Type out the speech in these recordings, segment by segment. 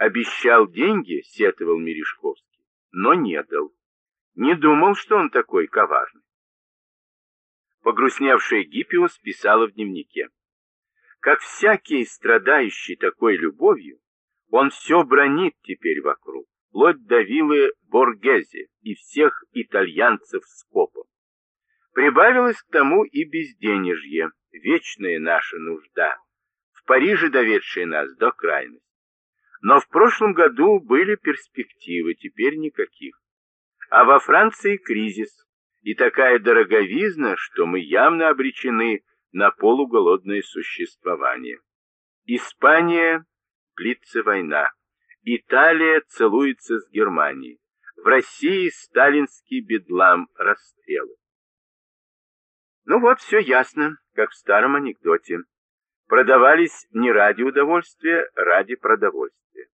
Обещал деньги, сетовал Мережковский, но не дал. Не думал, что он такой коварный. Погрустневшая Гиппиус писала в дневнике. Как всякий страдающий такой любовью, он все бронит теперь вокруг, вплоть до виллы Боргезе и всех итальянцев с копом. Прибавилось к тому и безденежье, вечная наша нужда, в Париже доведшая нас до крайности. Но в прошлом году были перспективы, теперь никаких. А во Франции кризис, и такая дороговизна, что мы явно обречены на полуголодное существование. Испания длится война. Италия целуется с Германией. В России сталинский бедлам расстрелы. Ну вот, все ясно, как в старом анекдоте. Продавались не ради удовольствия, ради продовольствия.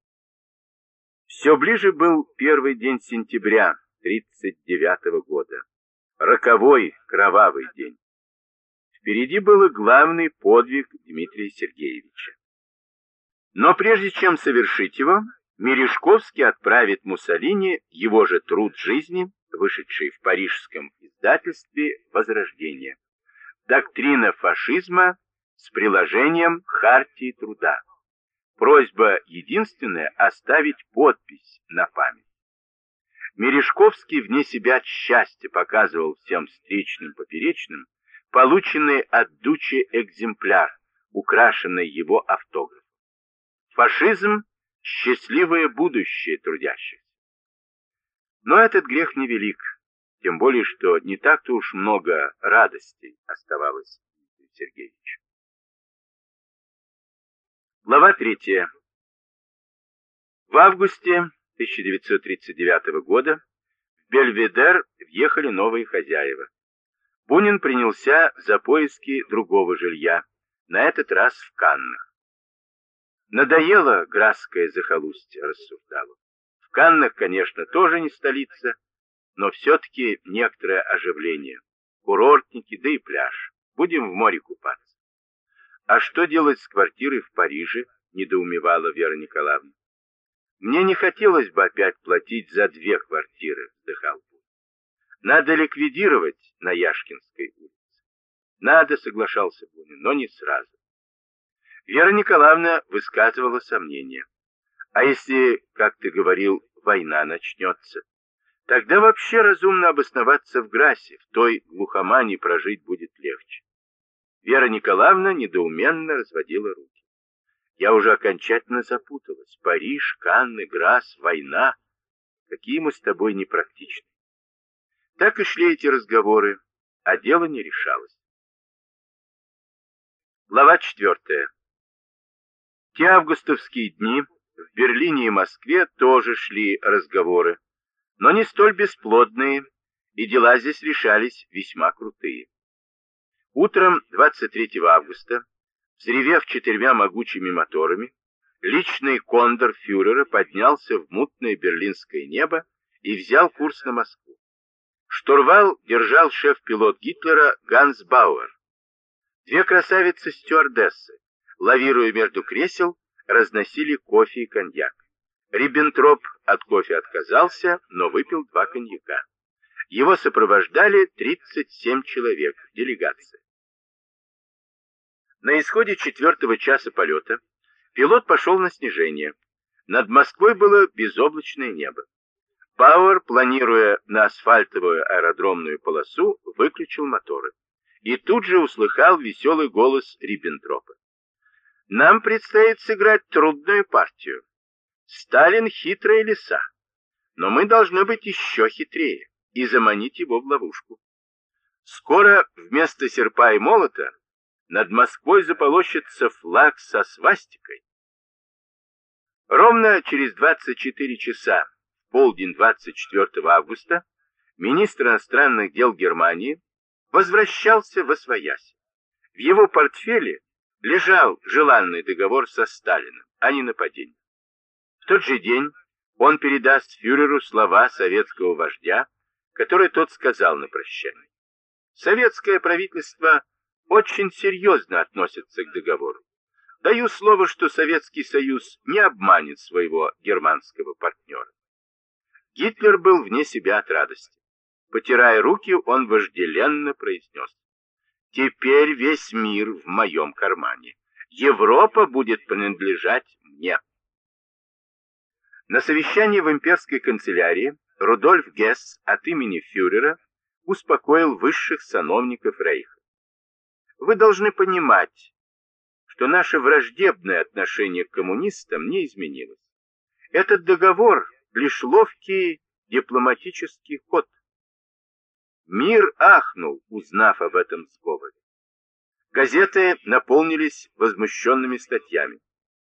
Все ближе был первый день сентября 1939 года. Роковой, кровавый день. Впереди был главный подвиг Дмитрия Сергеевича. Но прежде чем совершить его, Мережковский отправит Муссолини его же труд жизни, вышедший в парижском издательстве «Возрождение». Доктрина фашизма с приложением Хартии труда. Просьба единственная оставить подпись на память. Мережковский вне себя от счастья показывал всем встречным поперечным полученный от Дучи экземпляр, украшенный его автографом. Фашизм – счастливое будущее трудящихся. Но этот грех невелик, тем более, что не так-то уж много радостей оставалось Сергеевичу. Глава третья. В августе 1939 года в Бельведер въехали новые хозяева. Бунин принялся за поиски другого жилья, на этот раз в Каннах. Надоело градское захолустье, рассуждал он. В Каннах, конечно, тоже не столица, но все-таки некоторое оживление. Курортники, да и пляж. Будем в море купаться. А что делать с квартирой в Париже, недоумевала Вера Николаевна. Мне не хотелось бы опять платить за две квартиры, вздыхал Бунин. Надо ликвидировать на Яшкинской улице. Надо, соглашался Бунин, но не сразу. Вера Николаевна высказывала сомнения. А если, как ты говорил, война начнется? Тогда вообще разумно обосноваться в Грасе, в той глухомане прожить будет легче. Вера Николаевна недоуменно разводила руки. Я уже окончательно запуталась. Париж, Канны, Грас, война. Какие мы с тобой непрактичны. Так и шли эти разговоры, а дело не решалось. Глава четвертая. Те августовские дни в Берлине и Москве тоже шли разговоры, но не столь бесплодные, и дела здесь решались весьма крутые. Утром 23 августа, взревев четырьмя могучими моторами, личный кондор фюрера поднялся в мутное берлинское небо и взял курс на Москву. Штурвал держал шеф-пилот Гитлера Ганс Бауэр. Две красавицы-стюардессы, лавируя между кресел, разносили кофе и коньяк. Риббентроп от кофе отказался, но выпил два коньяка. Его сопровождали 37 человек, делегация. На исходе четвертого часа полета пилот пошел на снижение. Над Москвой было безоблачное небо. Бауэр, планируя на асфальтовую аэродромную полосу, выключил моторы. И тут же услыхал веселый голос Риббентропа. Нам предстоит сыграть трудную партию. Сталин хитрая лиса, но мы должны быть еще хитрее и заманить его в ловушку. Скоро вместо серпа и молота над Москвой заполощется флаг со свастикой. Ровно через 24 часа, в полдень 24 августа, министр иностранных дел Германии возвращался в Освоясь. В его портфеле лежал желанный договор со Сталиным, а не нападение. В тот же день он передаст фюреру слова советского вождя, которые тот сказал на прощание. Советское правительство очень серьезно относится к договору. Даю слово, что Советский Союз не обманет своего германского партнера. Гитлер был вне себя от радости. Потирая руки, он вожделенно произнес. Теперь весь мир в моем кармане. Европа будет принадлежать мне. На совещании в имперской канцелярии Рудольф Гесс от имени фюрера успокоил высших сановников Рейха. Вы должны понимать, что наше враждебное отношение к коммунистам не изменилось. Этот договор – лишь ловкий дипломатический ход. Мир ахнул, узнав об этом сговоре. Газеты наполнились возмущенными статьями,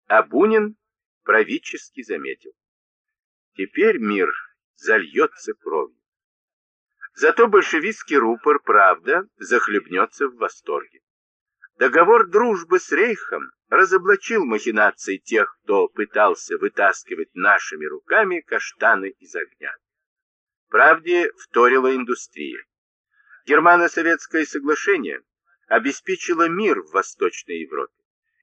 а Бунин правительски заметил. Теперь мир зальется кровью. Зато большевистский рупор «Правда» захлебнется в восторге. Договор дружбы с Рейхом разоблачил махинации тех, кто пытался вытаскивать нашими руками каштаны из огня. Правде вторила индустрия. Германо-советское соглашение обеспечило мир в Восточной Европе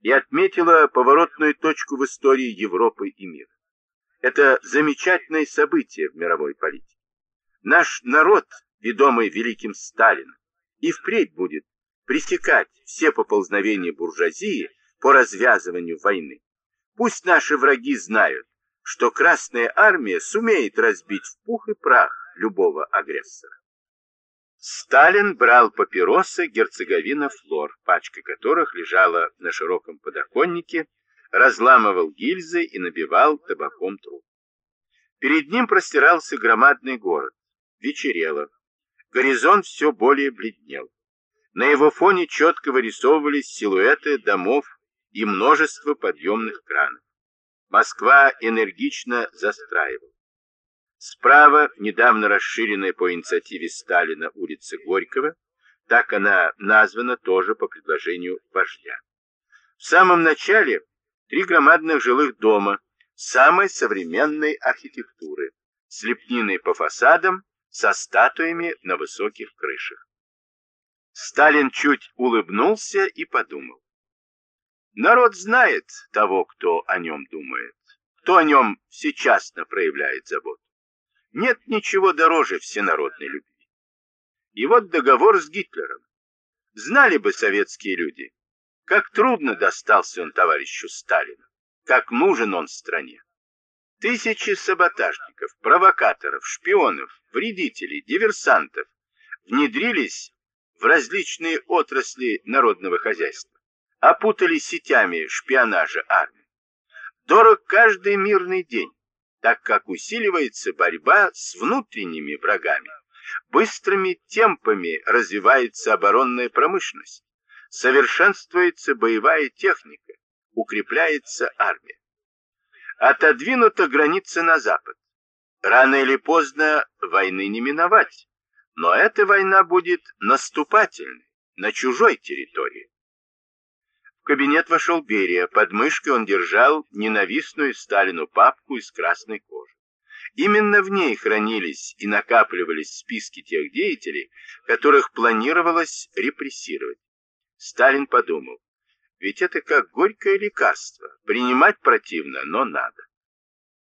и отметило поворотную точку в истории Европы и мира. Это замечательное событие в мировой политике. Наш народ, ведомый великим Сталином, и впредь будет пресекать все поползновения буржуазии по развязыванию войны. Пусть наши враги знают, что Красная Армия сумеет разбить в пух и прах любого агрессора. Сталин брал папиросы герцоговина Флор, пачка которых лежала на широком подоконнике, разламывал гильзы и набивал табаком труп. Перед ним простирался громадный город. Вечерело. Горизонт все более бледнел. На его фоне четко вырисовывались силуэты домов и множество подъемных кранов. Москва энергично застраивала. Справа, недавно расширенная по инициативе Сталина улица Горького, так она названа тоже по предложению вождя. В самом начале три громадных жилых дома самой современной архитектуры, с лепниной по фасадам, со статуями на высоких крышах. Сталин чуть улыбнулся и подумал. Народ знает того, кто о нем думает, кто о нем сейчас проявляет заботу. Нет ничего дороже всенародной любви. И вот договор с Гитлером. Знали бы советские люди, как трудно достался он товарищу Сталину, как нужен он стране. Тысячи саботажников, провокаторов, шпионов, вредителей, диверсантов внедрились в различные отрасли народного хозяйства, опутали сетями шпионажа армии. Дорог каждый мирный день, так как усиливается борьба с внутренними врагами. Быстрыми темпами развивается оборонная промышленность, совершенствуется боевая техника, укрепляется армия. Отодвинута граница на запад. Рано или поздно войны не миновать, но эта война будет наступательной, на чужой территории. В кабинет вошел Берия. Под мышкой он держал ненавистную Сталину папку из красной кожи. Именно в ней хранились и накапливались списки тех деятелей, которых планировалось репрессировать. Сталин подумал, ведь это как горькое лекарство, принимать противно, но надо.